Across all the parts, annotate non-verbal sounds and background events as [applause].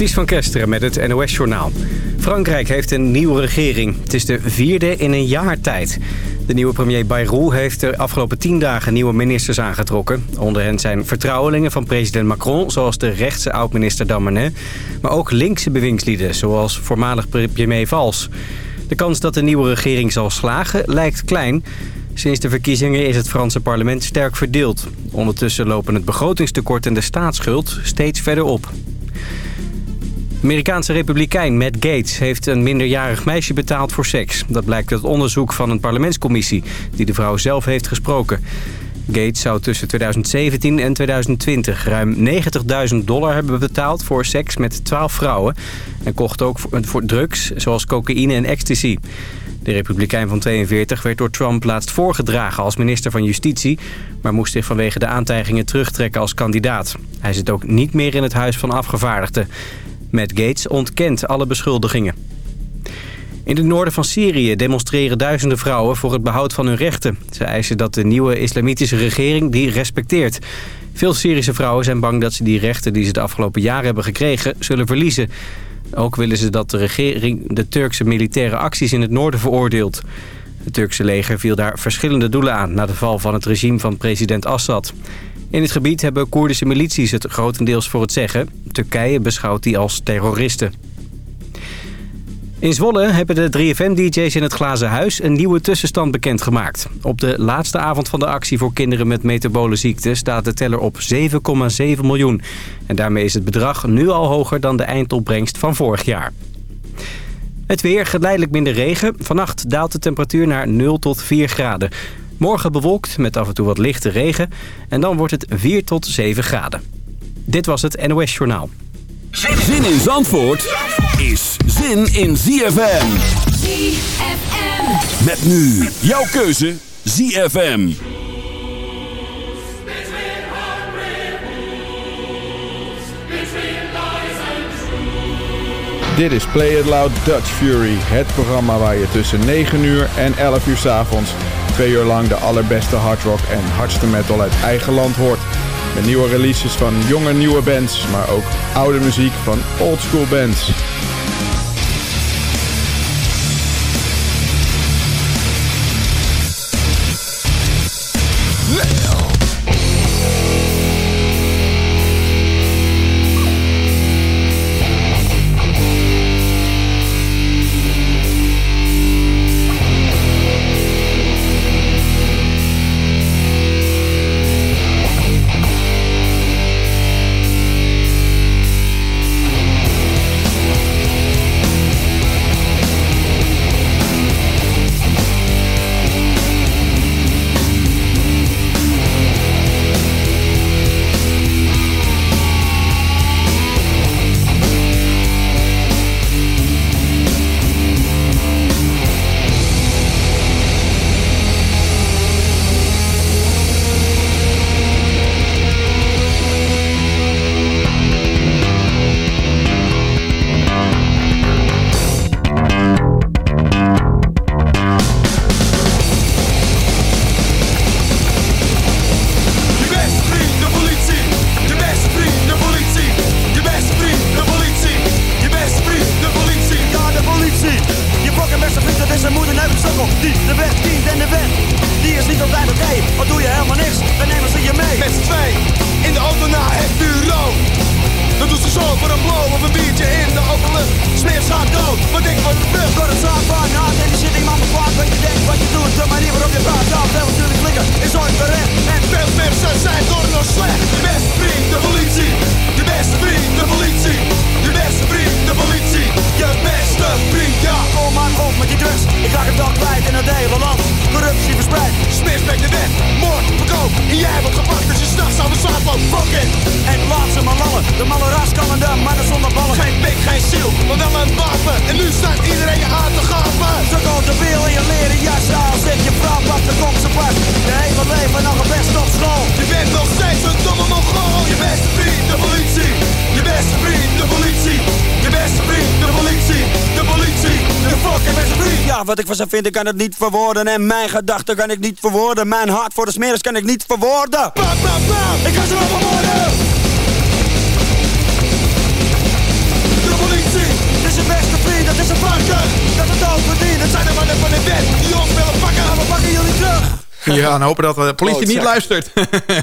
Ties van Kesteren met het NOS-journaal. Frankrijk heeft een nieuwe regering. Het is de vierde in een jaar tijd. De nieuwe premier Bayrou heeft de afgelopen tien dagen nieuwe ministers aangetrokken. Onder hen zijn vertrouwelingen van president Macron... zoals de rechtse oud-minister Damanet... maar ook linkse bewingslieden, zoals voormalig premier Valls. De kans dat de nieuwe regering zal slagen lijkt klein... Sinds de verkiezingen is het Franse parlement sterk verdeeld. Ondertussen lopen het begrotingstekort en de staatsschuld steeds verder op. Amerikaanse republikein Matt Gates heeft een minderjarig meisje betaald voor seks. Dat blijkt uit onderzoek van een parlementscommissie die de vrouw zelf heeft gesproken. Gates zou tussen 2017 en 2020 ruim 90.000 dollar hebben betaald voor seks met 12 vrouwen. En kocht ook voor drugs zoals cocaïne en ecstasy. De republikein van 42 werd door Trump laatst voorgedragen als minister van Justitie... maar moest zich vanwege de aantijgingen terugtrekken als kandidaat. Hij zit ook niet meer in het Huis van Afgevaardigden. Matt Gates ontkent alle beschuldigingen. In het noorden van Syrië demonstreren duizenden vrouwen voor het behoud van hun rechten. Ze eisen dat de nieuwe islamitische regering die respecteert. Veel Syrische vrouwen zijn bang dat ze die rechten die ze de afgelopen jaren hebben gekregen zullen verliezen. Ook willen ze dat de regering de Turkse militaire acties in het noorden veroordeelt. Het Turkse leger viel daar verschillende doelen aan na de val van het regime van president Assad. In het gebied hebben Koerdische milities het grotendeels voor het zeggen. Turkije beschouwt die als terroristen. In Zwolle hebben de 3FM-dj's in het Glazen Huis een nieuwe tussenstand bekendgemaakt. Op de laatste avond van de actie voor kinderen met metabole ziekte staat de teller op 7,7 miljoen. En daarmee is het bedrag nu al hoger dan de eindopbrengst van vorig jaar. Het weer, geleidelijk minder regen. Vannacht daalt de temperatuur naar 0 tot 4 graden. Morgen bewolkt met af en toe wat lichte regen. En dan wordt het 4 tot 7 graden. Dit was het NOS Journaal. Zin in Zandvoort is zin in ZFM. ZFM. Met nu jouw keuze ZFM. Dit is Play It Loud Dutch Fury, het programma waar je tussen 9 uur en 11 uur 's avonds twee uur lang de allerbeste hardrock en hardste metal uit eigen land hoort. Met nieuwe releases van jonge nieuwe bands, maar ook oude muziek van oldschool bands. van ze vinden ik kan het niet verwoorden. En mijn gedachten kan ik niet verwoorden. Mijn hart voor de smeres kan ik niet verwoorden. Ik ga ze wel vermoorden. De politie is een beste vriend, dat is een varken. Dat het al verdient, het zijn de mannen van de wet. Die ons willen pakken, maar we pakken jullie terug. Ja, en hopen dat de politie niet luistert.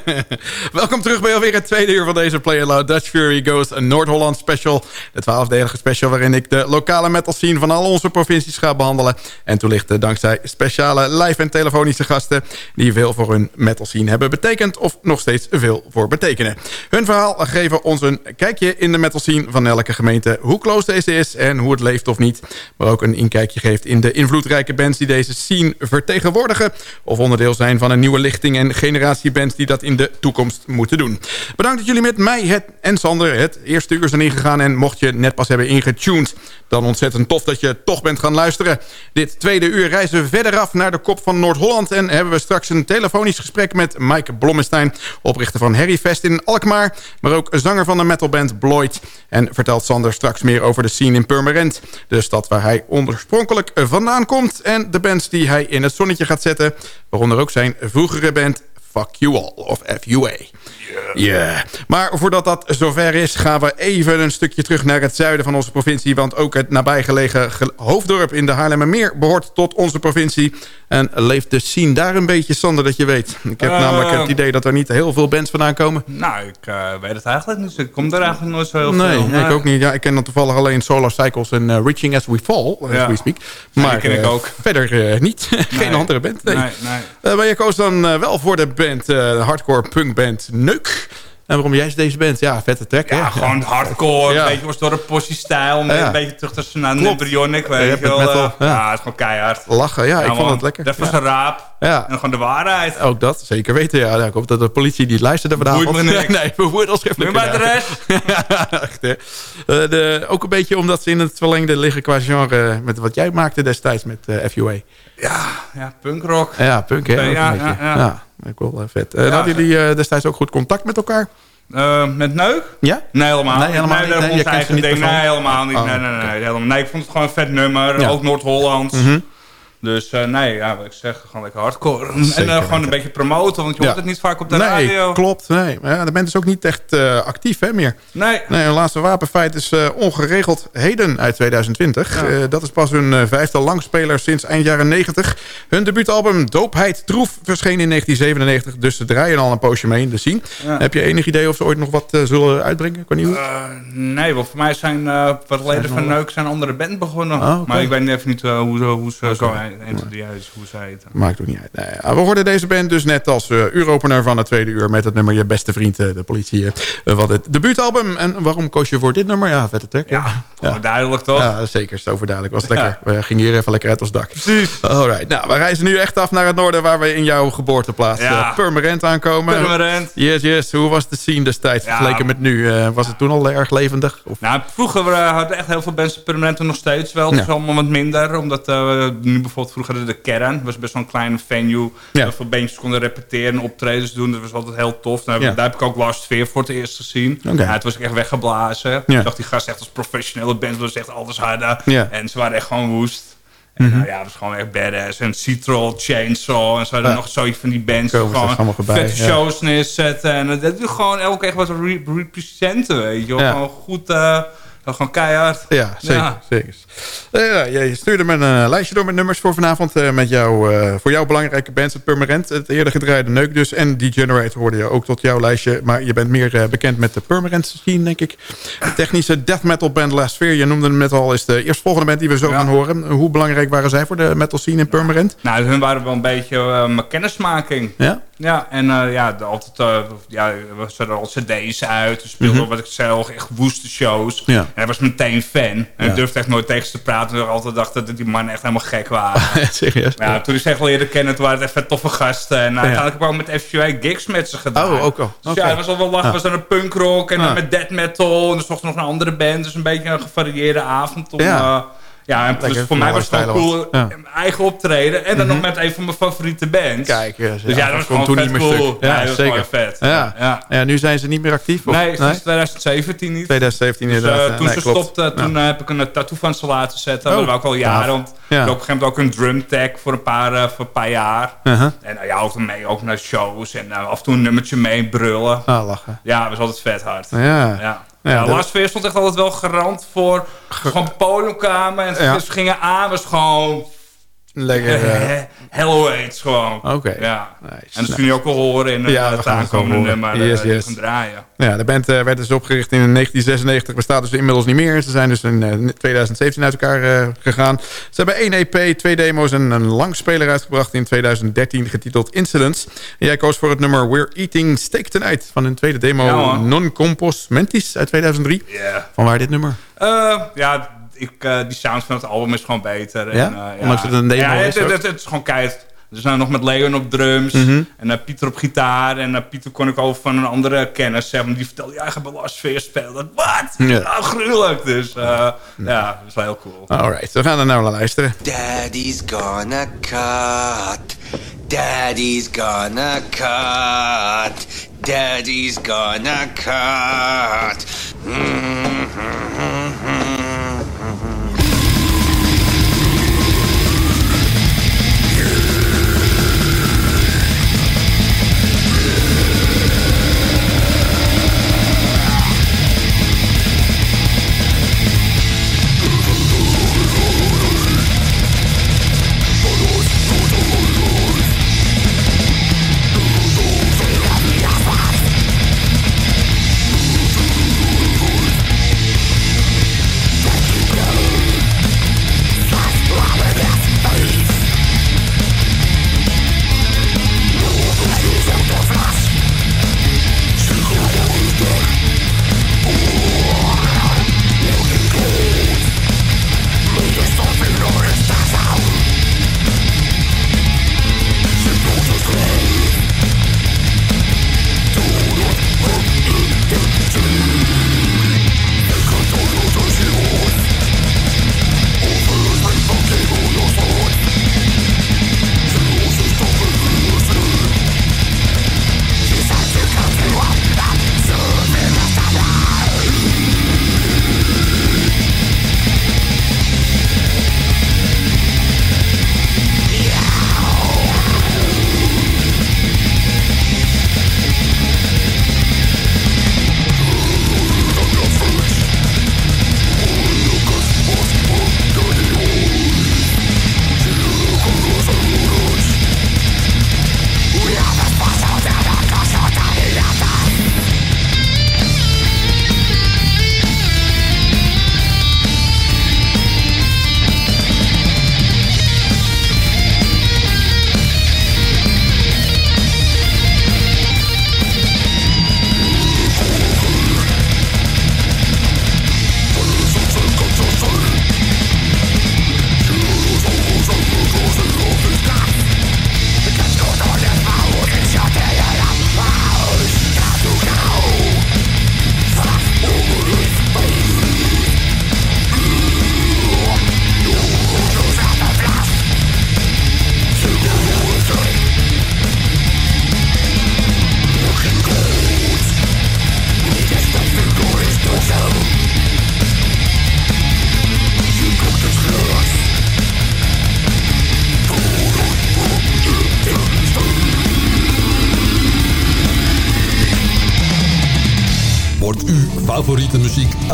[laughs] Welkom terug bij alweer het tweede uur van deze Play It Loud Dutch Fury Goes een Noord-Holland special. De twaalfdelige special waarin ik de lokale metal scene van al onze provincies ga behandelen. En toelichten dankzij speciale live en telefonische gasten... die veel voor hun metal scene hebben betekend of nog steeds veel voor betekenen. Hun verhaal geven ons een kijkje in de metal scene van elke gemeente... hoe close deze is en hoe het leeft of niet. Maar ook een inkijkje geeft in de invloedrijke bands die deze scene vertegenwoordigen... of onderdeel zijn van een nieuwe lichting en generatie bands die dat in de toekomst moeten doen. Bedankt dat jullie met mij het, en Sander het eerste uur zijn ingegaan... en mocht je net pas hebben ingetuned... dan ontzettend tof dat je toch bent gaan luisteren. Dit tweede uur reizen we verder af naar de kop van Noord-Holland... en hebben we straks een telefonisch gesprek met Mike Blommestein... oprichter van Harryfest in Alkmaar... maar ook zanger van de metalband Bloyd. En vertelt Sander straks meer over de scene in Purmerend... de stad waar hij oorspronkelijk vandaan komt... en de bands die hij in het zonnetje gaat zetten... waaronder ook zijn. Vroegere band Fuck You All of FUA. Ja. Maar voordat dat zover is, gaan we even een stukje terug naar het zuiden van onze provincie. Want ook het nabijgelegen ge- hoofddorp in de Haarlemmermeer behoort tot onze provincie. En leeft de scene daar een beetje, Sander, dat je weet. Ik heb Eh. namelijk het idee dat er niet heel veel bands vandaan komen. Nou, ik eh, weet het eigenlijk niet. Ik kom er eigenlijk nooit zo heel Nee, veel. ik ook niet. Ja, ik ken dan toevallig alleen Solar Cycles en eh, Reaching As We Fall, as Ja. we speak. Maar die ken ik ook. verder niet. [laughs] Geen Nee. andere band. Nee. Nee, nee. Maar je koos dan wel voor de band, eh, de hardcore punkband Neuk. En waarom jij deze band? Ja, vette track, hè? Ja, gewoon hardcore, Ja. een beetje door. Ja. Een beetje terug tussen naar. Embryonic, weet je wel. metal, eh, ja. ja. het is gewoon keihard. Lachen, ja, ik Ja, vond het lekker. Dat was Ja. een raap. En gewoon de waarheid. Ook dat, zeker weten. Ja. Ik hoop dat de politie niet luisterde vanavond. Boeit me [laughs] niks. nee, bevoert als schriftelijk. de rest. [laughs] Echt, hè. Eh, de, ook een beetje omdat ze in het verlengde liggen qua genre... met wat jij maakte destijds met FUA. Ja, ja, punkrock. Ja, punk, hè? Ja, ook wel eh, vet. Eh, Ja. hadden jullie eh, destijds ook goed contact met elkaar? Eh, met Neuk? Ja? Nee, helemaal Nee, helemaal nee, niet. Nee, eigen niet. Nee, helemaal niet. Oh, nee, nee, nee, oké. helemaal. nee, ik vond het gewoon een vet nummer. Ja. Ook Noord-Hollands. Mhm. Dus eh, nee, ja, wat ik zeg, gewoon lekker hardcore. en eh, gewoon een beetje promoten, want je Ja. hoort het niet vaak op de nee, radio. klopt. Nee. Ja, de band is ook niet echt eh, actief hè, meer. Nee. Nee, hun laatste wapenfeit is ongeregeld heden uit 2020. Eh, dat is pas hun vijfde langspeler sinds eind jaren 90. Hun debuutalbum Doopheid Troef verscheen in 1997. Dus ze draaien al een poosje mee in de scene. Heb je enig idee of ze ooit nog wat zullen uitbrengen nieuws? Eh, nee, want voor mij zijn wat leden van Neuk zijn andere band begonnen. Oh, oké. Maar ik weet even niet hoe, hoe ze zo entity is, hoe ze heten. Maakt ook niet uit. Nee, ja, we hoorden deze band dus net als uh, uuropener van het tweede uur... met het nummer Je Beste Vriend, uh, de politie. Uh, wat het debuutalbum. En waarom koos je voor dit nummer? Ja, vette track. Ja, ja. duidelijk toch? Ja, zeker. Zo overduidelijk. Was het lekker. We gingen hier even lekker uit ons dak. Precies. Alright. Nou, we reizen nu echt af naar het noorden... waar we in jouw geboorteplaats Ja. Purmerend aankomen. Purmerend. Yes, yes. Hoe was de scene destijds vergeleken met nu? Was het toen al erg levendig? Of? Nou, vroeger hadden echt heel veel mensen permanenten nog steeds wel. Het is allemaal wat minder. Omdat we nu bijvoorbeeld vroeger hadden de kern. was best wel een kleine venue. Ja. Waar veel bandjes konden repeteren, optredens doen. Dat was altijd heel tof. Nou, Ja. Daar heb ik ook Last Veer voor het eerst gezien. Ja, het was ik echt weggeblazen. Ik dacht, die gast echt als professionele band. was echt alles harder. Mhm. En ze waren echt gewoon woest. En nou ja, dat was gewoon echt badass. En Citrol, Chainsaw. En zo hadden Ja. nog zoiets van die bands. Gewoon vette ja. shows neerzetten. En dat doet gewoon elke keer wat re representen, weet je. Gewoon goed, eh, gewoon keihard. Ja, zeker. Ja. zeker. Eh, ja, je stuurde me een eh, lijstje door met nummers voor vanavond. eh, met jou, voor jouw belangrijke bands, het Permanent. Het eerder gedraaide Neuk dus. En Degenerate hoorde je ook tot jouw lijstje. Maar je bent meer bekend met de Permanent scene, denk ik. De technische death metal band Last Sphere. Je noemde hem net al, is de eerstvolgende band die we zo Ja. gaan horen. Hoe belangrijk waren zij voor de metal scene in Permanent? Nou, hun waren wel een beetje mijn kennismaking. Ja? Ja, en eh, ja, de- altijd, eh, ja, hadden al cd's uit. We speelden, wat ik zei, echt woeste shows. Mhm. Ja. En hij was meteen fan. En Ja. ik durfde echt nooit tegen ze te praten. En ik altijd dacht dat die mannen echt helemaal gek waren. [laughs] Serieus? Ja, toen ik ze echt leerde kennen, toen waren het echt toffe gasten. En uh, uiteindelijk heb ik ook met FQA gigs met ze gedaan. Oh, ook al. Dus ja, het was al wel lachen. Was dan een punkrock en dan met death metal. En dan zochten we nog een andere band. Dus een beetje een gevarieerde avond. Om, Ja. ja. Ja, en Lekker, dus voor mij was het alle cool. Ja. Mhm. Mijn eigen optreden. En dan nog met een van mijn favoriete bands. Kijk, ja, Dus ja, dat was komt gewoon vet meer cool. stuk. Ja, Nee, dat was zeker. gewoon vet. Ja. Ja. Ja, nu zijn ze niet meer actief? Of? Nee, sinds 2017 niet. 2017 Dus, eh, inderdaad. toen Nee, ze klopt. stopte, toen eh, heb ik een tattoo van ze laten zetten. Oh, dat wou ik al jaren. Want Ja. ik heb op een gegeven moment ook een drum tag voor een paar, eh, voor een paar jaar. Uh-huh. En nou ja, ook mee ook naar shows. En eh, af en toe een nummertje mee brullen. Ah, lachen. Ja, dat was altijd vet hard. Ja. Ja. Last Veer stond echt altijd wel garant voor gewoon podiumkamer. En we gingen aan, was gewoon Lekker. [laughs] eh, Hellwaits gewoon. Oké. Ja. Nice. En dat kun je ook al horen in Ja, gaan het aankomende nummer. Yes, eh, yes. gaan draaien. Ja, de band eh, werd dus opgericht in 1996. Bestaat dus inmiddels niet meer. Ze zijn dus in eh, 2017 uit elkaar eh, gegaan. Ze hebben één EP, twee demo's en een langspeler uitgebracht in 2013... getiteld Incidents. En jij koos voor het nummer We're Eating Steak Tonight... van hun tweede demo Ja. Non Compos Mentis uit 2003. Ja. Van waar dit nummer? Eh, ja, ik, eh, die sound van het album is gewoon beter. Ja? En, Ondanks dat het een demo ja, is Het, het, het is gewoon keihard. Dus nou nog met Leon op drums. Mhm. En uh, Pieter op gitaar. En uh, Pieter kon ik over van een andere kennis hebben. Die vertelde, ja, ik heb een speelde. Wat? Ja. Nou, gruwelijk. Dus uh, ja, dat is wel heel cool. Alright, we gaan er nou naar luisteren. Daddy's gonna cut. Daddy's gonna cut. Daddy's gonna cut. Wordt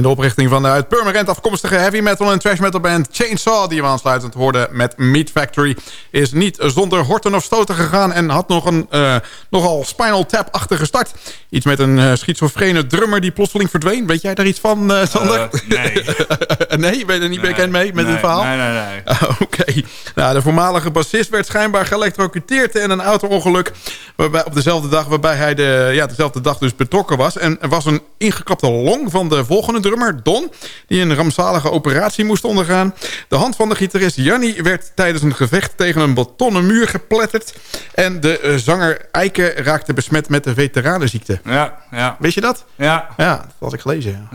En de oprichting van de uit Purmerend afkomstige heavy metal en trash metal band Chainsaw... die we aansluitend hoorden met Meat Factory... is niet zonder horten of stoten gegaan... en had nog een uh, nogal Spinal Tap-achtige start. Iets met een uh, schizofrene drummer die plotseling verdween. Weet jij daar iets van, uh, Sander? nee. [laughs] nee, ben je er niet nee, bekend mee met nee, dit verhaal? Nee, nee, nee. [laughs] Oké. Okay. Nou, de voormalige bassist werd schijnbaar geëlectrocuteerd... in een auto-ongeluk waarbij, op dezelfde dag... waarbij hij de, ja, dezelfde dag dus betrokken was. En er was een ingeklapte long van de volgende drummer, Don... die een rampzalige operatie moest ondergaan. De hand van de gitarist Janni werd tijdens een gevecht... tegen een betonnen muur gepletterd. En de uh, zanger Eike raakte besmet met de veteranenziekte. Ja, ja. Weet je dat? Ja. Ja, dat had ik gelezen.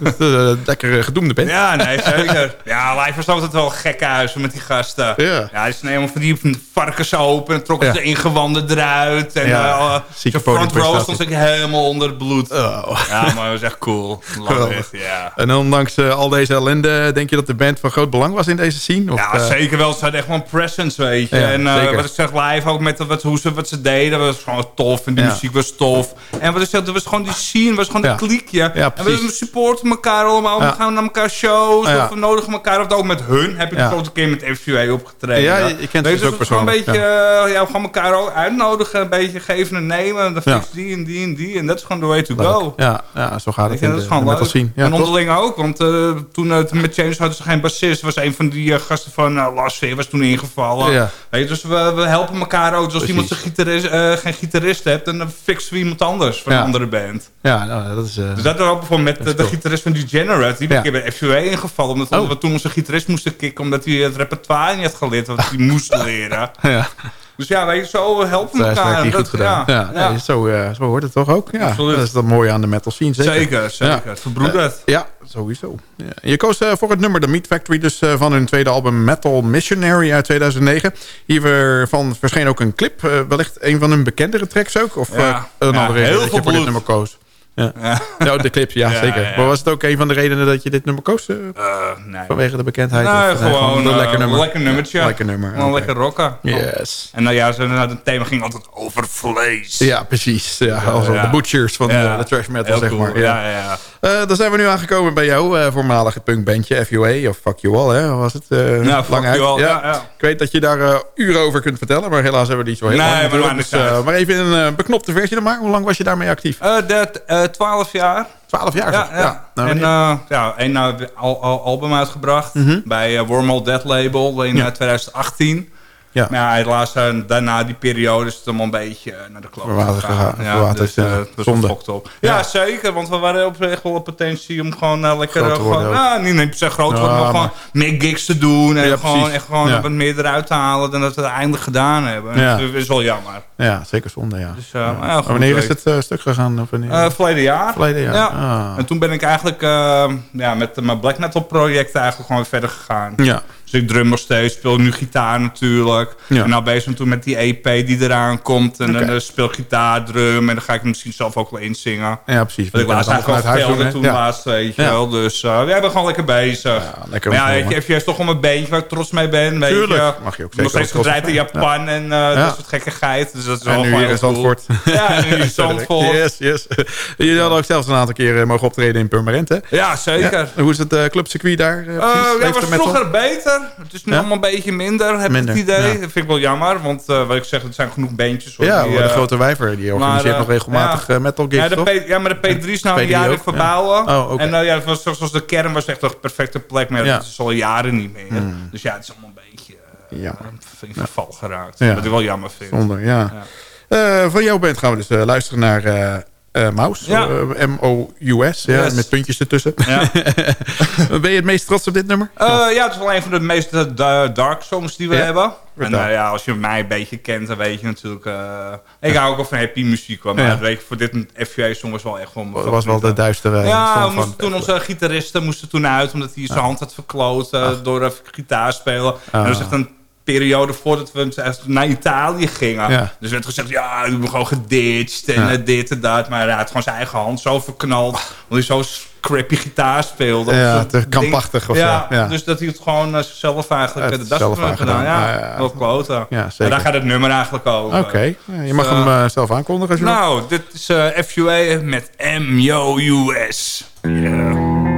Ja. uh, lekker gedoemde band. Ja, nee, zeker. Ja, live was altijd wel gekke huizen met die gasten. Ja. Ja, is helemaal van die varkens open. En trokken Ja. de ingewanden eruit. En Ja, uh, front row stond ik helemaal onder het bloed. Oh. Ja, maar dat was echt cool. Love Geweldig. it, ja. En ondanks uh, al deze ellende... denk je dat de band van groot belang was in deze scene? Of, Ja, uh, zeker wel. Ze hadden echt wel een presence, weet je. Ja, en uh, zeker. wat ik zeg live ook met wat, hoe ze, wat ze deden, was gewoon tof. En die Ja. muziek was tof. En wat ik zeg, er was gewoon die scene, was gewoon Ja. een kliekje. Ja, en we supporten elkaar allemaal. We gaan naar elkaar shows. Of we nodigen elkaar. Of ook met hun heb ik de grote keer met FUA opgetreden. Ja, kent Weet ze dus ook is gewoon een persoonlijk, beetje, ja, we gaan elkaar ook uitnodigen. Een beetje geven en nemen. En dan fix die en die en die. En dat is gewoon the way to go. Ja, ja, zo gaat het in dat is gewoon leuk. Ja, en onderling ook, want uh, toen uh, met James hadden ze geen bassist. was een van die uh, gasten van uh, Lars Veer was toen ingevallen. Ja. Dus we, we helpen elkaar ook. Dus als iemand zijn gitarist, geen gitarist hebt, dan fixen we iemand anders van een andere band. Ja, nou, dat is... Dus dat was ook bijvoorbeeld met is de gitarist van Degenerate. Die ben keer bij FUA ingevallen. Omdat Oh. we toen onze gitarist moesten kicken. Omdat hij het repertoire niet had geleerd. Wat hij moest leren. [laughs] ja, Dus ja, weet je, zo helpen we dat is elkaar. Dat- goed gedaan. Ja, ja. nee, zo, uh, zo hoort het toch ook? Ja, Absoluut. dat is dat mooie aan de metal scene, zeker. Zeker, zeker. Ja. Verbroederd. Uh, ja, sowieso. Ja. Je koos uh, voor het nummer The Meat Factory, dus uh, van hun tweede album Metal Missionary uit 2009. Hiervan verscheen ook een clip, uh, wellicht een van hun bekendere tracks ook. Of Ja. uh, een Ja, andere reden heel dat je veel voor dit nummer koos. Ja. Ja. Nou, de clip, ja, Ja, zeker. Maar was het ook een van de redenen dat je dit nummer koos? uh, Uh, nee. vanwege de bekendheid? Nee, of, uh, gewoon een eh, lekker nummer? lekker nummertje. Lekker nummer. Gewoon oké. lekker rocken. Yes. En nou ja, zo, nou, het thema ging altijd over vlees. Ja, precies. Ja, de butchers van Ja. de, de trash metal, Heel zeg cool. maar. Ja, ja, Eh, dan zijn we nu aangekomen bij jou, eh, voormalige punkbandje FUA, of Fuck You All, hè? Was het? Eh, Ja, fuck uit. you all, ja, ja. Ik weet dat je daar uren over kunt vertellen, maar helaas hebben we die zo heel Nee, lang maar Dus, niet maar even een beknopte versie dan maar. Hoe lang was je daarmee actief? Dat, eh, 12 jaar. 12 jaar? Ja. Nou, en ja, één nou, al, al, album uitgebracht bij uh, Wormhole Dead Label in Mhm. Ja. eh, 2018. Ja. Maar ja, helaas uh, daarna die periode is het allemaal een beetje eh, naar de Verwaterd gegaan. Ja, dus, eh, het was Zonde. Ja, Ja. zeker, want we waren op echt wel op potentie om gewoon uh, lekker... Groot te uh, worden gewoon, ja, niet, per se groot Ja, worden, maar, maar- gewoon meer gigs te doen. En gewoon, echt gewoon wat meer eruit te halen dan dat we het eindelijk gedaan hebben. Ja. Dat is wel jammer. Ja, zeker zonde, ja. Dus, uh, maar goed, wanneer is het eh, stuk gegaan? Of wanneer? Uh, verleden jaar. Verleden jaar. Ja. Ah. En toen ben ik eigenlijk uh, ja, met uh, mijn black metal project eigenlijk gewoon verder gegaan. ja. Dus ik drum nog steeds, speel nu gitaar natuurlijk. Ja. En nou bezig ben toen met die EP die eraan komt. En dan uh, speel ik gitaar, drum en dan ga ik misschien zelf ook wel inzingen. ja, precies. Wat ik laatst dan eigenlijk doen, toen? Ja. laatst, weet je Ja. wel. Dus uh, we hebben gewoon lekker bezig. Ja, lekker maar ja, weet je, is toch wel een beetje waar ik trots mee ben. Weet Tuurlijk. je. Mag je ook Nog steeds gedraaid in. Japan en uh, dat soort gekkigheid. Dus dat is wel En nu hier in heel cool. Zandvoort. Ja, nu in Zandvoort. Yes, yes. Jullie hadden ook zelfs een aantal keer eh, mogen optreden in Purmerend, hè? Ja, zeker. Hoe is het clubcircuit daar? Ja, was er vroeger beter. Het is nu Ja? allemaal een beetje minder, heb Minder, ik het idee. ja. Dat vind ik wel jammer, want uh, wat ik zeg, er zijn genoeg bandjes. hoor, Ja, die, de uh, grote wijver. Die organiseert eh, nog regelmatig ja. eh, metal gigs, ja, de? P, ja, maar de P3 is nou P3 een jaar verbouwen. Oh. En uh, ja, het was, zoals de kern was echt een perfecte plek, maar dat is al jaren niet meer. Hmm. Dus ja, het is allemaal een beetje in verval geraakt. Wat ik wel jammer vind. Zonder, ja. Eh, van jouw band gaan we dus eh, luisteren naar eh eh, Maus. Ja. Eh, M-O-U-S, ja, met puntjes ertussen. Ja. [laughs] ben je het meest trots op dit nummer? Uh, ja, het is wel een van de meest uh, da- dark songs die we hebben. En uh, ja, als je mij een beetje kent, dan weet je natuurlijk... uh, ik hou ook van happy muziek. Maar Ja. weet je, voor dit FVA-song was wel echt gewoon... Dat was wel de duistere Ja, we moesten toen onze gitaristen moesten toen uit... omdat hij zijn hand had verkloot uh, door uh, gitaar spelen. En dat echt een periode voordat we naar Italië gingen. Ja. Dus werd gezegd, ja, we hebben gewoon geditcht en Ja. uh, dit en dat. Maar hij had gewoon zijn eigen hand zo verknald. Omdat hij zo crappy gitaar speelde. Ja, Zo'n te of ja, zo, ja. dus dat hij het gewoon uh, zelf eigenlijk Het uh, de das gedaan. aangedaan. Ja, Ja, ja. wel kloten. Ja, zeker. daar gaat het nummer eigenlijk over. Oké, Ja, je mag Dus, hem uh, eh, zelf aankondigen als je wil. Nou, dit is uh, FUA met. Yeah.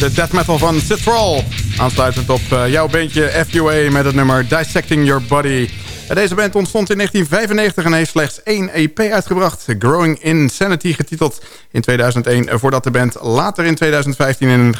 De death metal van Citral. Aansluitend op uh, jouw bandje FUA met het nummer Dissecting Your Body. Deze band ontstond in 1995 en heeft slechts één EP uitgebracht. Growing Insanity getiteld in 2001. Voordat de band later in 2015 in een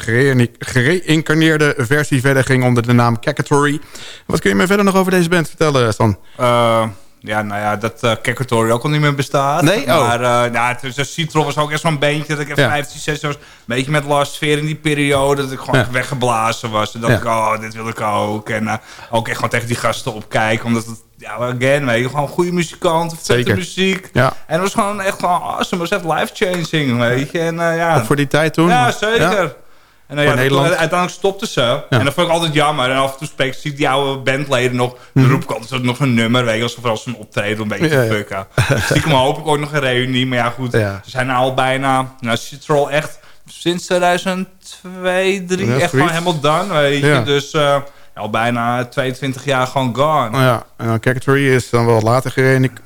gereïncarneerde versie verder ging onder de naam Cacatory. Wat kun je me verder nog over deze band vertellen, Stan? Uh, ja, nou ja, dat uh, ook al niet meer bestaat. Nee? Oh. Maar uh, nou, dus Citron was ook echt zo'n beentje dat ik ja. 15, 16 was. Een beetje met last sfeer in die periode. Dat ik gewoon ja. weggeblazen was. En dat ja. ik, oh, dit wil ik ook. En uh, ook echt gewoon tegen die gasten opkijken. Omdat het, ja, again, weet je, gewoon goede muzikanten, vette muziek. Ja. En het was gewoon echt gewoon awesome. Het was echt life-changing, weet je. En, ja. Ook voor die tijd toen? Ja, zeker. En dan, ja, Nederland. uiteindelijk stopte ze. Ja. En dat vond ik altijd jammer. En af en toe spreek ik die oude bandleden nog. Dan roep ik altijd nog een nummer. Weet je, als vooral zo'n optreden een beetje ja, te fucken. Stiekem hoop ik ooit nog een reunie. Maar ja, goed. Ze zijn nou al bijna... Nou, zit er al echt sinds 2002, 3 echt gewoon helemaal done, weet je. Dus... Uh, al bijna 22 jaar gewoon gone. Oh ja, en Cacatory is dan wel later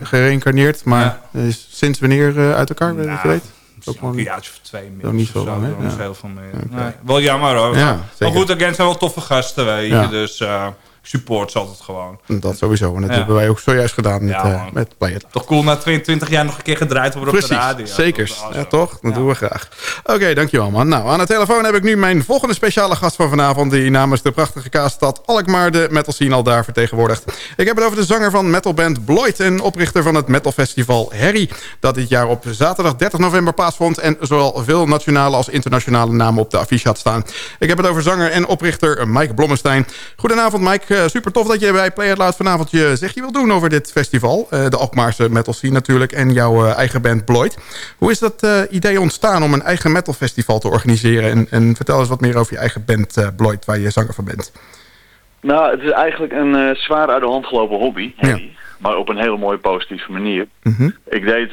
gereïncarneerd. Maar is sinds wanneer uh, uit elkaar, nou, weet ook een jaartje of twee meer. niet zo lang, hè? Ja. Veel van meer. Okay. Nee, wel jammer hoor. Ja, maar goed, again zijn wel toffe gasten, weet je. Dus uh, support is altijd gewoon. Dat sowieso. En dat hebben wij ook zojuist gedaan met, uh, met Play It. Toch cool na 22 jaar nog een keer gedraaid worden Precies, op de radio. zeker. Ja, toch? Dat doen we graag. Oké, okay, dankjewel man. Nou, aan de telefoon heb ik nu mijn volgende speciale gast van vanavond... die namens de prachtige kaasstad Alkmaar de metal scene al daar vertegenwoordigt. Ik heb het over de zanger van metalband Bloyd... en oprichter van het metalfestival Harry... dat dit jaar op zaterdag 30 november plaatsvond... en zowel veel nationale als internationale namen op de affiche had staan. Ik heb het over zanger en oprichter Mike Blommestein. Goedenavond Mike, super tof dat je bij Play It Loud vanavond je zegje wil doen over dit festival. Uh, de Alkmaarse metal scene natuurlijk en jouw uh, eigen band Bloyd. Hoe is dat idee ontstaan om een eigen metal festival te organiseren? En, en vertel eens wat meer over je eigen band Bloyd, waar je zanger van bent. Nou, het is eigenlijk een zwaar uit de hand gelopen hobby. Ja. Maar op een hele mooie positieve manier. Mm -hmm. Ik deed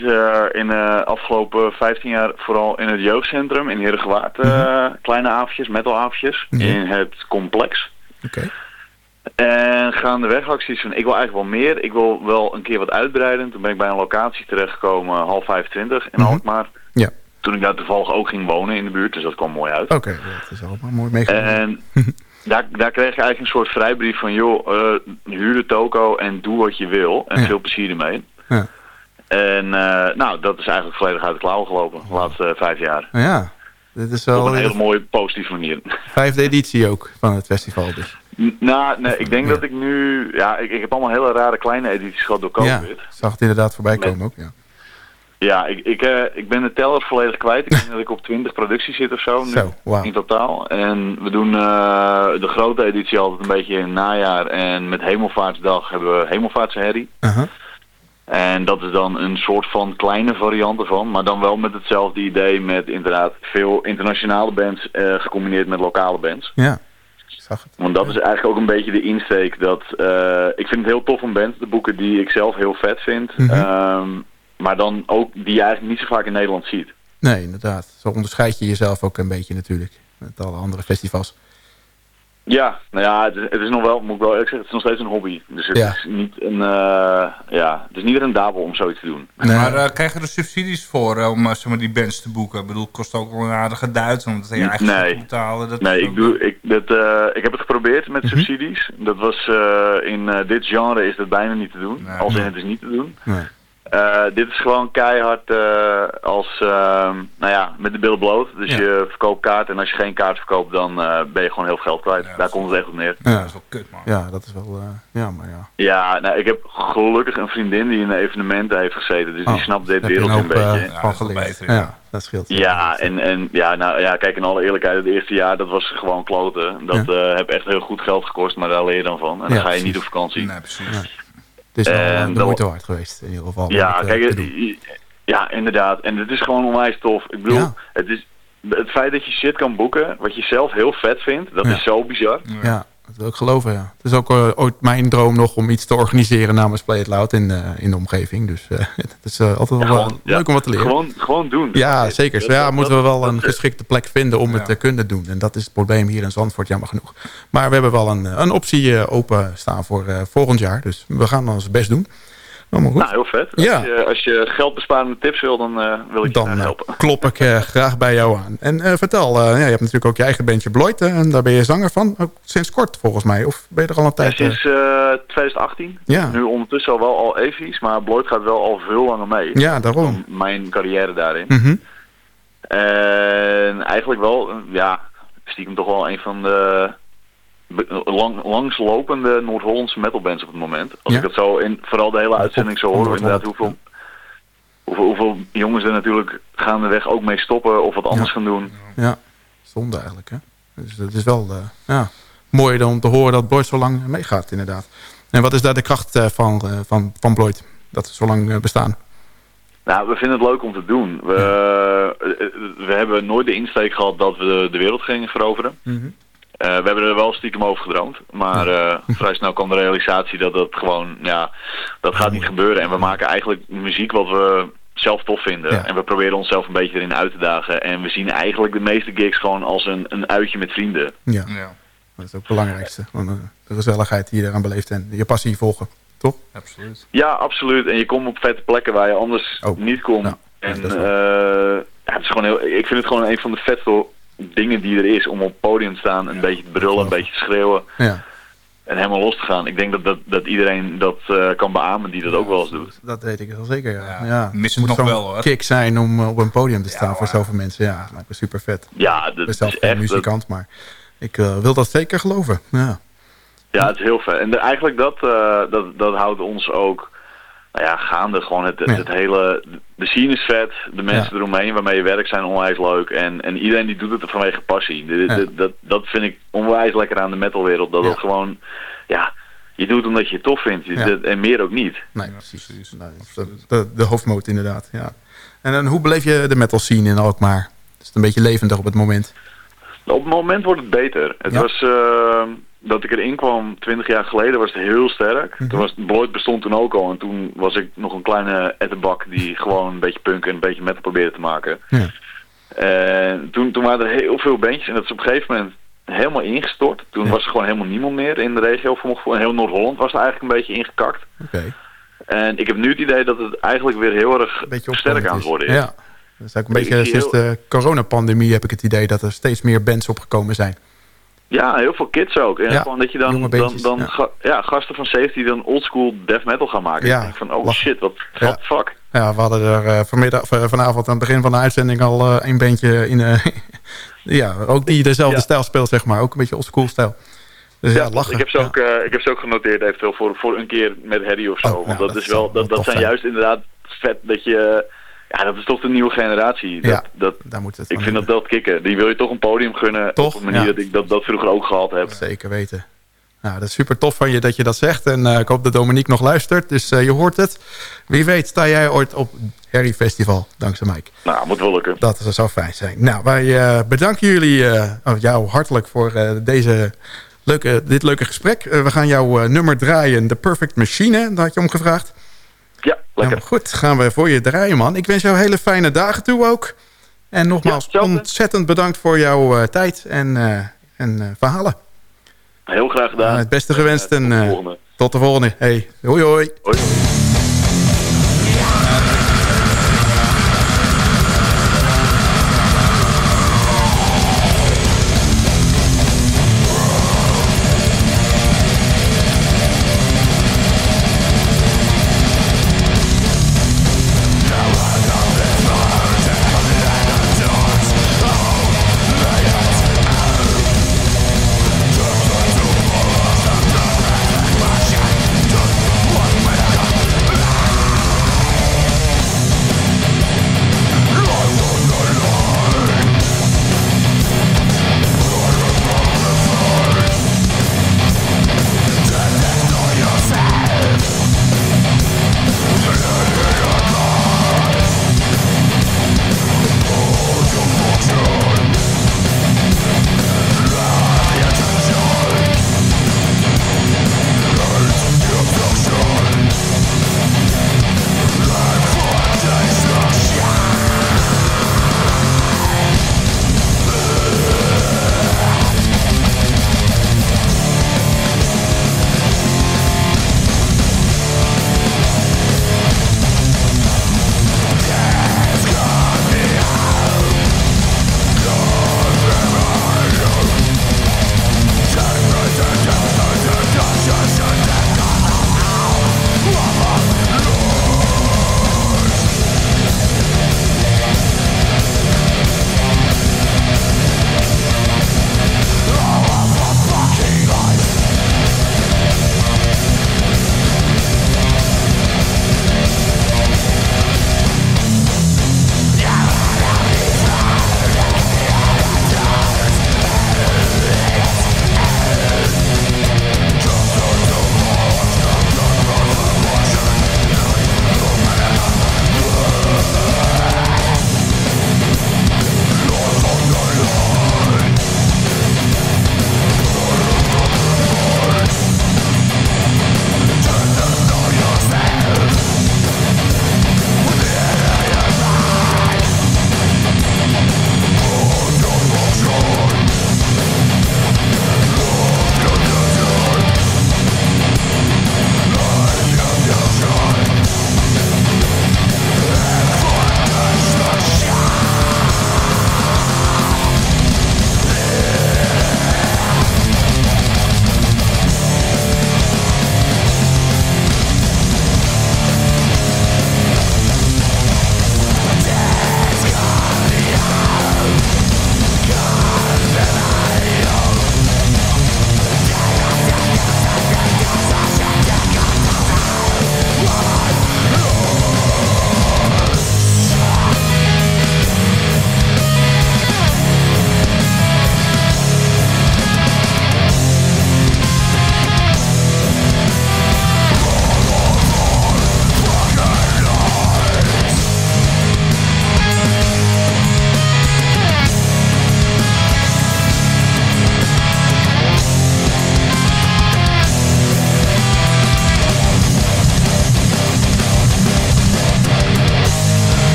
in de afgelopen 15 jaar vooral in het jeugdcentrum in Herengewaard mm -hmm. kleine avondjes, metalavondjes. Mhm. In het complex. Oké. Okay. En gaandeweg zoiets van, ik wil eigenlijk wel meer. Ik wil wel een keer wat uitbreiden. Toen ben ik bij een locatie terechtgekomen, half 25 in Mhm. Alkmaar. Ja. Toen ik daar toevallig ook ging wonen in de buurt, dus dat kwam mooi uit. Oké, okay, dat is allemaal mooi meegenomen. En [laughs] daar, daar kreeg ik eigenlijk een soort vrijbrief van, joh, uh, huur de toko en doe wat je wil. En Ja. veel plezier ermee. Ja. En uh, nou, dat is eigenlijk volledig uit de klauwen gelopen, de laatste uh, vijf jaar. Ja, dit is wel Op een hele mooie positieve manier. vijfde editie ook van het festival dus. Nou, nee, ik denk Ja. dat ik nu... Ja, ik, ik heb allemaal hele rare kleine edities gehad door COVID. Ja, zag het inderdaad voorbij Met- komen ook, ja. Ja, ik, ik, eh, ik ben de teller volledig kwijt. Ik denk dat ik op 20 producties zit of zo, nu, Zo, in totaal. En we doen eh, de grote editie altijd een beetje in het najaar. En met Hemelvaartsdag hebben we Hemelvaartsherrie. Uh-huh. En dat is dan een soort van kleine variant ervan. Maar dan wel met hetzelfde idee met inderdaad veel internationale bands eh, gecombineerd met lokale bands. Ja, zag het. Want dat is eigenlijk ook een beetje de insteek dat... eh, ik vind het heel tof om bands te boeken die ik zelf heel vet vind. Mhm. Ehm, maar dan ook die je eigenlijk niet zo vaak in Nederland ziet. Nee, inderdaad. Zo onderscheid je jezelf ook een beetje natuurlijk. Met alle andere festivals. Ja, nou ja, het is, het is nog wel, moet ik wel eerlijk zeggen, het is nog steeds een hobby. Dus het Ja. is niet een, eh, ja, het is niet rendabel om zoiets te doen. Nee. Maar uh, krijg je er subsidies voor uh, om uh, zeg maar, die bands te boeken? Ik bedoel, het kost ook wel een aardige duit om het je eigen Nee. te betalen. Dat Nee, ik, doe, ik, dat, eh, ik heb het geprobeerd met Mhm. subsidies. Dat was eh, in eh, dit genre is dat bijna niet te doen. Nee. als in het is niet te doen. Eh, dit is gewoon keihard eh, als, ehm, nou ja, met de billen bloot. Dus Ja. je verkoopt kaart en als je geen kaart verkoopt, dan eh, ben je gewoon heel veel geld kwijt. Ja, Daar komt het echt op neer. Ja, dat is wel kut, man. ja, dat is wel... eh, ja, maar ja. Ja, nou, ik heb gelukkig een vriendin die in de evenementen heeft gezeten. Dus die Oh, snapt dit wereldje een hoop, beetje. Ja, beter, ja. dat scheelt. Ja, en, en ja, nou, ja, kijk, in alle eerlijkheid, het eerste jaar, dat was gewoon kloten. Dat eh heb echt heel goed geld gekost, maar daar leer je dan van. En dan ga je precies. niet op vakantie. Nee, precies. Ja. Het is wel eh, En de wel- moeite waard geweest in ieder geval. Ja, het, eh, kijk, het- ja, inderdaad. En het is gewoon onwijs tof. Ik bedoel, Ja. het, is, het feit dat je shit kan boeken, wat je zelf heel vet vindt, dat Ja. is zo bizar. Ja, dat wil ik geloven, ja. Het is ook eh, ooit mijn droom nog om iets te organiseren namens Play It Loud in, eh, in de omgeving. Dus eh, [laughs] het is altijd wel gewoon, ja, leuk om wat te leren. Gewoon, gewoon doen. ja, zeker. dat- ja, dat- moeten we wel dat- een geschikte plek vinden om het te kunnen doen. En dat is het probleem hier in Zandvoort, jammer genoeg. Maar we hebben wel een, een optie open staan voor volgend jaar. Dus we gaan ons best doen. Allemaal goed. Nou, heel vet. Ja. Als, je, als je geld besparende tips wil, dan eh, wil ik je Dan eh, helpen. klop ik eh, graag bij jou aan. En vertel, ja, je hebt natuurlijk ook je eigen bandje Bloyd. en daar ben je zanger van. Ook sinds kort volgens mij. Of ben je er al een Ja, tijd? eh, sinds eh, 2018. Ja. Nu ondertussen al wel al evies, maar Bloyd gaat wel al veel langer mee. Ja, daarom. Mijn carrière daarin. Mhm. En eigenlijk wel, ja, stiekem toch wel een van de lang, langslopende Noord-Hollandse metalbands op het moment. Als Ja. ik het zo in vooral de hele uitzending zo hoor, inderdaad hoeveel, hoeveel, hoeveel jongens er natuurlijk gaandeweg ook mee stoppen of wat anders gaan doen. Ja, zonde eigenlijk. Hè? Dus het is wel eh, ja, mooi dan om te horen dat Bloyd zo lang meegaat inderdaad. En wat is daar de kracht eh, van, eh, van, van Bloyd? Dat ze zo lang eh, bestaan. Nou, we vinden het leuk om te doen. We, we hebben nooit de insteek gehad dat we de wereld gingen veroveren. Mhm. We hebben er wel stiekem over gedroomd. Maar eh, [laughs] vrij snel kwam de realisatie dat dat gewoon, ja, dat gaat niet gebeuren. En we maken eigenlijk muziek wat we zelf tof vinden. Ja. En we proberen onszelf een beetje erin uit te dagen. En we zien eigenlijk de meeste gigs gewoon als een, een uitje met vrienden. Ja, Ja, dat is ook het belangrijkste. Want, eh, de gezelligheid die je eraan beleeft en je passie volgen. Toch? absoluut. Ja, absoluut. En je komt op vette plekken waar je anders Oh. niet komt. Ja, en dat is eh, ja, het is gewoon heel, ik vind het gewoon een van de vetste dingen die er is. Om op het podium te staan, een beetje te brullen, een beetje te schreeuwen. Ja, En helemaal los te gaan. Ik denk dat, dat, dat iedereen dat eh, kan beamen die dat ook wel eens doet. dat weet ik wel zeker. Ja. Ja, mis moet nog wel, hoor. kick zijn om eh, op een podium te staan voor zoveel mensen. Ja, lijkt me super vet. Ja, Ik dat ben zelf is geen echt... dat- muzikant, maar ik eh, wil dat zeker geloven. Ja. ja, het is heel vet. En de- eigenlijk dat, eh, dat, dat houdt ons ook nou ja, gaande. Gewoon het, Ja. het hele... De scene is vet. De mensen Ja. eromheen waarmee je werkt zijn onwijs leuk. En, en iedereen die doet het vanwege passie. De- Ja. de- dat, dat vind ik onwijs lekker aan de metalwereld. Dat het gewoon... Ja, je doet het omdat je het tof vindt. Je- En meer ook niet. Nee, precies. Nee, dat is de, de, hoofdmoot inderdaad. Ja. En dan, hoe beleef je de metal scene in Alkmaar? Is het een beetje levendig op het moment? Op het moment wordt het beter. Het Ja. was... eh, dat ik erin kwam 20 jaar geleden was het heel sterk. Mhm. Toen was Bloyd bestond toen ook al. En toen was ik nog een kleine ettenbak die [laughs] gewoon een beetje punk en een beetje metal probeerde te maken. Ja. En toen, toen waren er heel veel bandjes en dat is op een gegeven moment helemaal ingestort. Toen Ja. was er gewoon helemaal niemand meer in de regio. Voor mijn gevoel. En heel Noord-Holland was er eigenlijk een beetje ingekakt. Oké. En ik heb nu het idee dat het eigenlijk weer heel erg sterk aan het worden is. Ja. Dat is ook een beetje sinds de coronapandemie heb ik het idee dat er steeds meer bands opgekomen zijn. Ja, heel veel kids ook. En Ja, gewoon dat je dan, dan, dan ja. ga- ja, gasten van 17 die dan oldschool death metal gaan maken. Ja, Ik denk van, oh shit, wat what fuck. Ja, we hadden er eh, vanmiddag, eh, vanavond aan het begin van de uitzending al eh, een bandje in... [laughs] ja, ook die dezelfde stijl speelt, zeg maar. Ook een beetje oldschool stijl. Dus ja, lachen. Ik heb, ze ook, ik heb ze ook genoteerd eventueel voor, voor een keer met Harry of zo. Oh, Want dat, dat is wel, dat, dat zijn. juist inderdaad vet dat je... Ja, dat is toch de nieuwe generatie. Dat, Ja, dat, Daar moet het ik vind dat hebben. dat kicken. Die wil je toch een podium gunnen Toch? op een manier Ja. dat ik dat, dat vroeger ook gehad heb. Zeker weten. Nou, dat is super tof van je dat je dat zegt. En eh, ik hoop dat Dominique nog luistert. Dus eh, je hoort het. Wie weet sta jij ooit op Harry Festival. Dankzij Mike. Nou, moet wel lukken. Dat zou fijn zijn. Nou, wij eh, bedanken jullie, oh, jou hartelijk voor deze leuke, dit leuke gesprek. We gaan jouw nummer draaien, The Perfect Machine. Daar had je om gevraagd. Ja, lekker. Nou, goed, gaan we voor je draaien, man. Ik wens jou hele fijne dagen toe ook. En nogmaals, Ja, ontzettend bedankt voor jouw eh, tijd en, eh, en eh, verhalen. Heel graag gedaan. Het beste gewenst en tot de volgende. tot de volgende. Hey, hoi hoi. Hoi.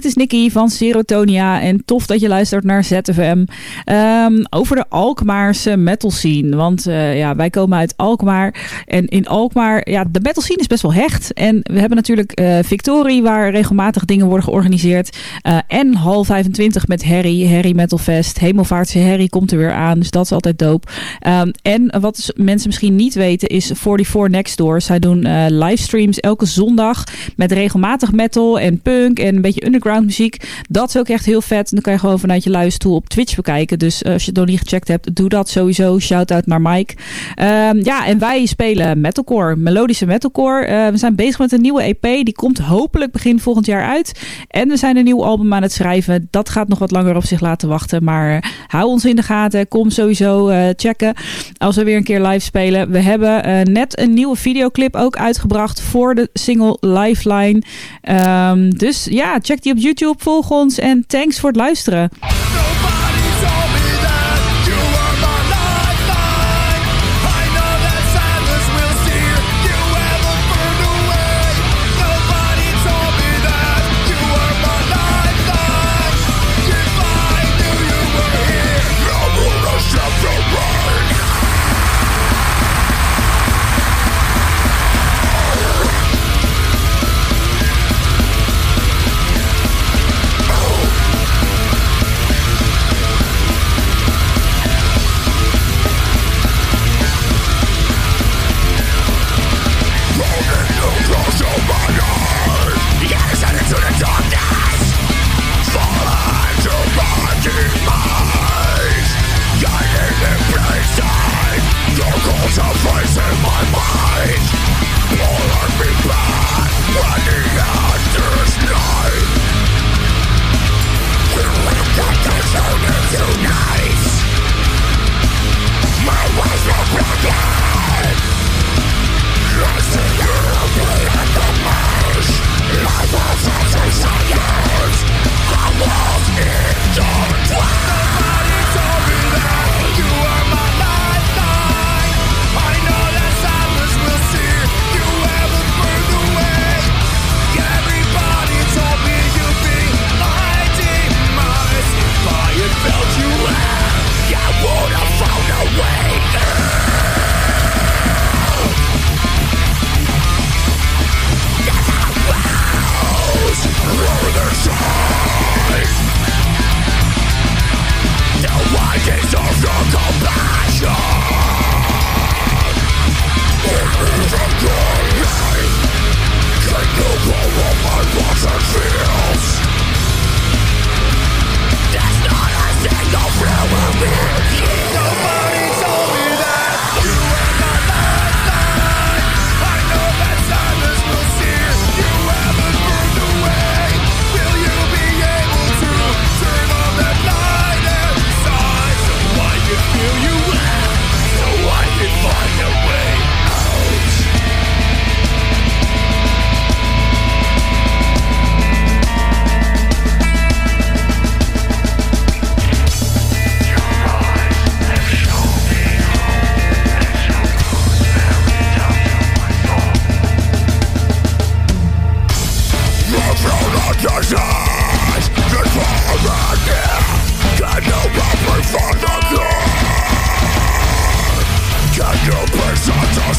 Dit is Nicky van Serotonia en tof dat je luistert naar ZFM. Um, over de Alkmaarse metal scene, want uh, ja, wij komen uit Alkmaar en in Alkmaar, ja, de metal scene is best wel hecht. En we hebben natuurlijk uh, Victorie, waar regelmatig dingen worden georganiseerd. Uh, en Hal 25 met Harry, Harry Metal Fest. Hemelvaartse Harry komt er weer aan, dus dat is altijd dope. Um, en wat mensen misschien niet weten is 44 Next Door. Zij doen livestreams elke zondag met regelmatig metal en punk en een beetje underground muziek. Dat is ook echt heel vet. Dan kan je gewoon vanuit je luisterstoel op Twitch bekijken. Dus uh, als je het nog niet gecheckt hebt, doe dat sowieso. Shout-out naar Mike. Um, ja, en wij spelen metalcore, melodische metalcore. Uh, we zijn bezig met een nieuwe EP. Die komt hopelijk begin volgend jaar uit. En we zijn een nieuw album aan het schrijven. Dat gaat nog wat langer op zich laten wachten. Maar uh, hou ons in de gaten. Kom sowieso checken als we weer een keer live spelen. We hebben net een nieuwe videoclip ook uitgebracht voor de single Lifeline. Dus dus ja, check die op YouTube, volg ons en thanks voor het luisteren.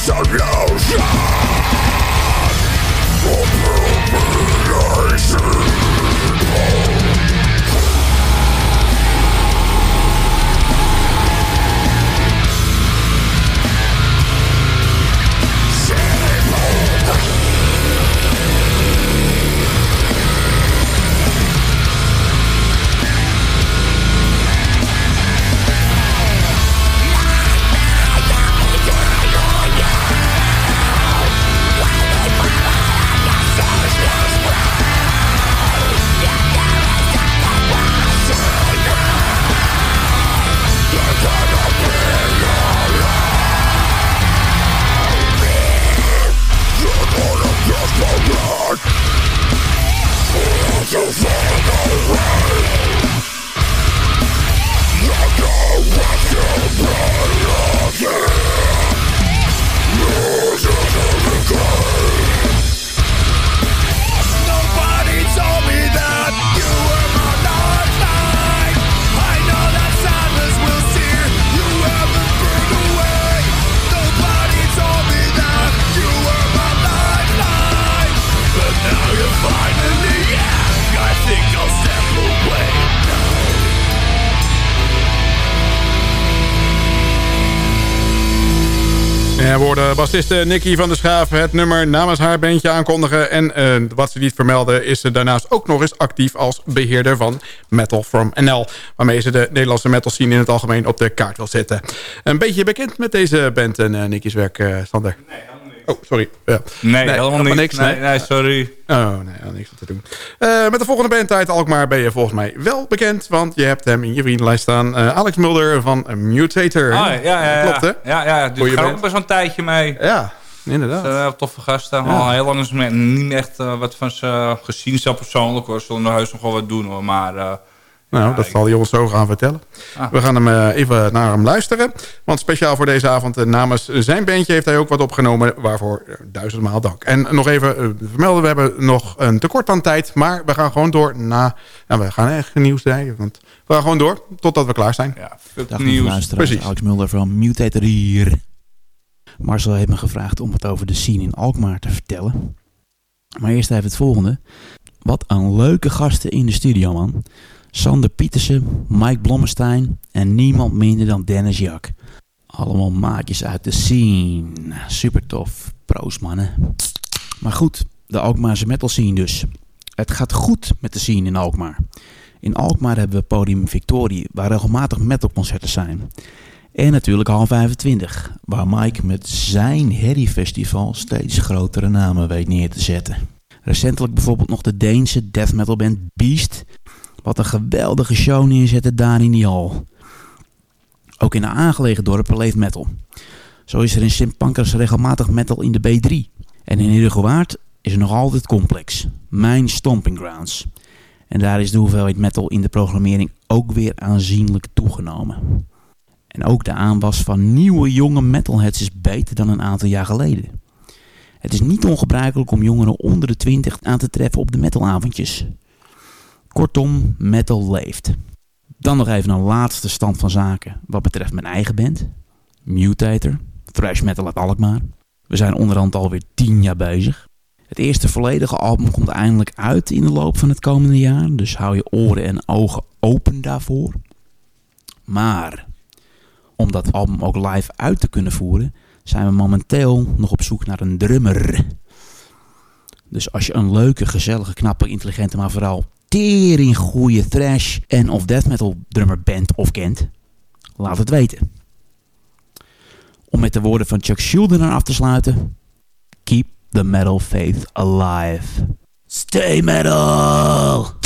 solution bassiste Nicky van der Schaaf het nummer namens haar bandje aankondigen. En uh, wat ze niet vermelden is ze daarnaast ook nog eens actief als beheerder van Metal From NL. Waarmee ze de Nederlandse metal scene in het algemeen op de kaart wil zetten. Een beetje bekend met deze band en uh, Nicky's werk, uh, Sander. Nee, Oh, sorry. Ja. Nee, helemaal niks. Nee, nee, sorry. Oh, nee, niks te doen. Uh, met de volgende bandtijd Alkmaar ben je volgens mij wel bekend. Want je hebt hem in je vriendenlijst staan. Uh, Alex Mulder van Mutator. Oh, ja, ja. Klopt, hè? Ja, ja. Dus gaat ook best wel een tijdje mee. Ja, inderdaad. Uh, toffe gasten. Ja. Al heel lang is niet echt wat van ze gezien zelf persoonlijk. Hoor. Zullen er heus nog wel wat doen. Hoor. Maar nou, dat zal hij ons zo gaan vertellen. Ah. We gaan hem uh, even naar hem luisteren. Want speciaal voor deze avond uh, namens zijn bandje heeft hij ook wat opgenomen. Waarvoor uh, duizendmaal dank. En nog even vermelden, we hebben nog een tekort aan tijd. Maar we gaan gewoon door na... Nou, we gaan echt nieuws draaien. Want we gaan gewoon door totdat we klaar zijn. Ja, Dag nieuws. Precies. Alex Mulder van Mutator hier. Marcel heeft me gevraagd om het over de scene in Alkmaar te vertellen. Maar eerst even het volgende. Wat een leuke gasten in de studio, man. Sander Pietersen, Mike Blommestein en niemand minder dan Dennis Jak. Allemaal maatjes uit de scene. Super tof. Proost mannen. Maar goed, de Alkmaarse metal scene dus. Het gaat goed met de scene in Alkmaar. In Alkmaar hebben we podium Victorie, waar regelmatig metalconcerten zijn. En natuurlijk Hal 25, waar Mike met zijn Harry Festival steeds grotere namen weet neer te zetten. Recentelijk bijvoorbeeld nog de Deense death metal band Beast, wat een geweldige show neerzetten daar in die hal. Ook in de aangelegen dorpen leeft metal. Zo is er in Sint Pancras regelmatig metal in de B3. En in Heerdegewaard is er nog altijd complex. Mijn stomping grounds. En daar is de hoeveelheid metal in de programmering ook weer aanzienlijk toegenomen. En ook de aanwas van nieuwe jonge metalheads is beter dan een aantal jaar geleden. Het is niet ongebruikelijk om jongeren onder de 20 aan te treffen op de metalavondjes. Kortom, metal leeft. Dan nog even een laatste stand van zaken wat betreft mijn eigen band. Mutator, thrash metal uit Alkmaar. We zijn onderhand alweer 10 jaar bezig. Het eerste volledige album komt eindelijk uit in de loop van het komende jaar. Dus hou je oren en ogen open daarvoor. Maar om dat album ook live uit te kunnen voeren, zijn we momenteel nog op zoek naar een drummer. Dus als je een leuke, gezellige, knappe, intelligente, maar vooral tering goede thrash en of death metal drummer bent of kent? Laat het weten. Om met de woorden van Chuck Schuldiner af te sluiten. Keep the metal faith alive. Stay metal!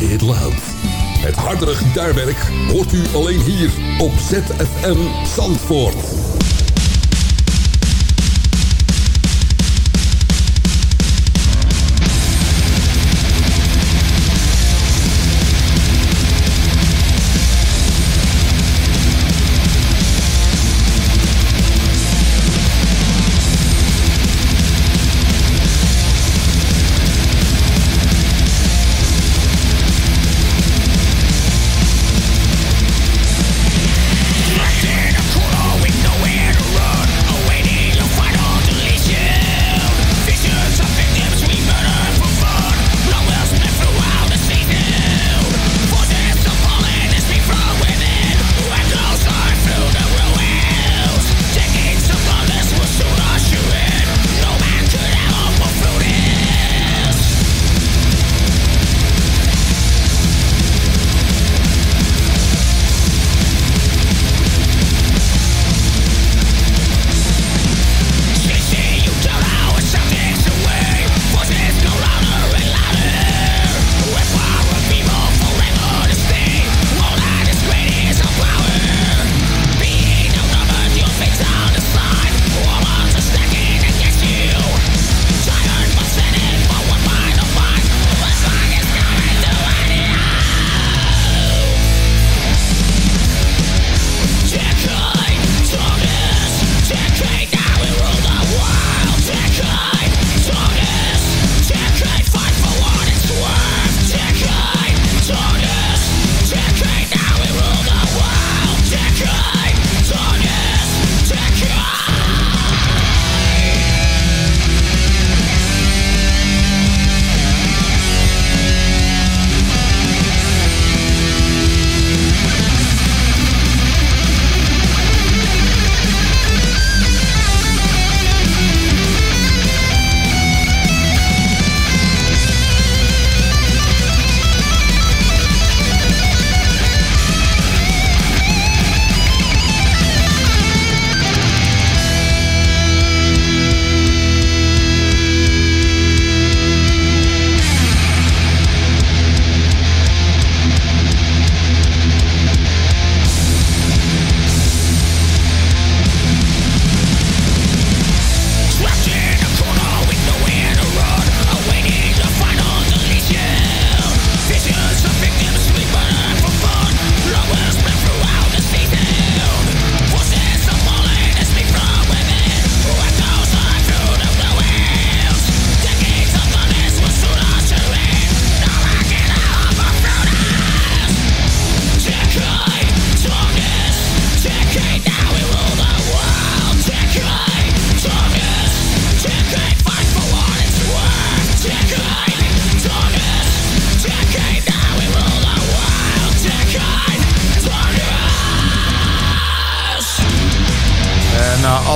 It Loud. Het hardere gitaarwerk hoort u alleen hier op ZFM Zandvoort.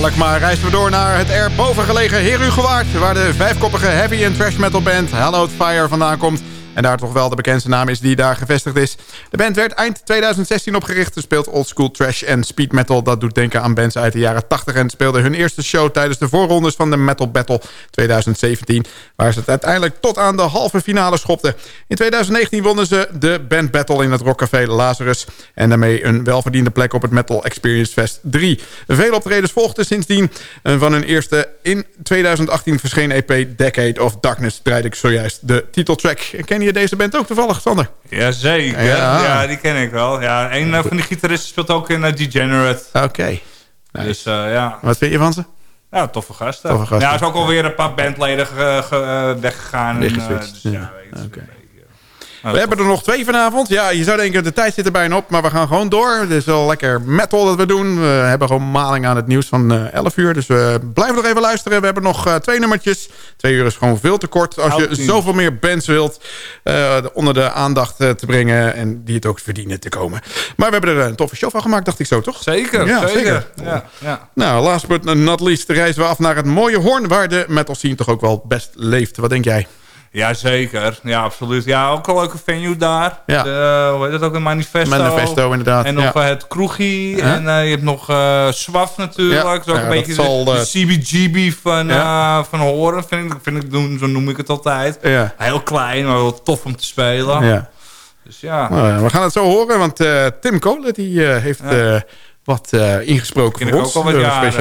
Maar reizen we door naar het erboven gelegen Herugewaard... waar de vijfkoppige heavy en trash metal band Hallowed Fire vandaan komt... En daar toch wel de bekendste naam is die daar gevestigd is. De band werd eind 2016 opgericht. Ze speelt oldschool trash en speed metal. Dat doet denken aan bands uit de jaren 80. En speelde hun eerste show tijdens de voorrondes van de Metal Battle 2017. Waar ze het uiteindelijk tot aan de halve finale schopten. In 2019 wonnen ze de Band Battle in het rockcafé Lazarus. En daarmee een welverdiende plek op het Metal Experience Fest 3. Vele optredens volgden sindsdien. Van hun eerste in 2018 verschenen EP Decade of Darkness draaide ik zojuist de titeltrack. Ken je deze band ook toevallig, Sander? Jazeker. Ja. ja, die ken ik wel. Ja, een van die gitaristen speelt ook in uh, Degenerate. Oké. Dus uh, ja. Wat vind je van ze? Ja, toffe gasten. Toffe gasten. Ja, er is ook alweer een paar bandleden weggegaan. En, dus, ja, Oké. We hebben er nog twee vanavond. Ja, je zou denken, de tijd zit er bijna op. Maar we gaan gewoon door. Het is wel lekker metal dat we doen. We hebben gewoon maling aan het nieuws van uh, eh, 11 uur. Dus we blijven nog even luisteren. We hebben nog uh, twee nummertjes. Twee uur is gewoon veel te kort. Als je zoveel meer bands wilt uh, onder de aandacht te brengen. En die het ook verdienen te komen. Maar we hebben er een toffe show van gemaakt, dacht ik zo, toch? Zeker, ja, zeker. Ja, ja. Nou, last but not least reizen we af naar het mooie Hoorn... waar de metal scene toch ook wel best leeft. Wat denk jij? Ja, zeker. Ja, absoluut. Ja, ook een leuke venue daar. Ja. De, hoe heet het ook, een manifesto. Manifesto, inderdaad. En nog ja. het kroegie. En uh, je hebt nog uh, Swaf natuurlijk. Ja. Dat is ook Ja, een dat beetje zal, de, eh, CBGB van, eh, van Horen. Vind ik, vind ik, doen- zo noem ik het altijd. Heel klein, maar wel tof om te spelen. Ja. Dus ja. Nou, ja, we gaan het zo horen, want eh, Tim Kolen die, eh, heeft eh, wat eh, ingesproken Ken voor ons. ook al wat Eh, jaren.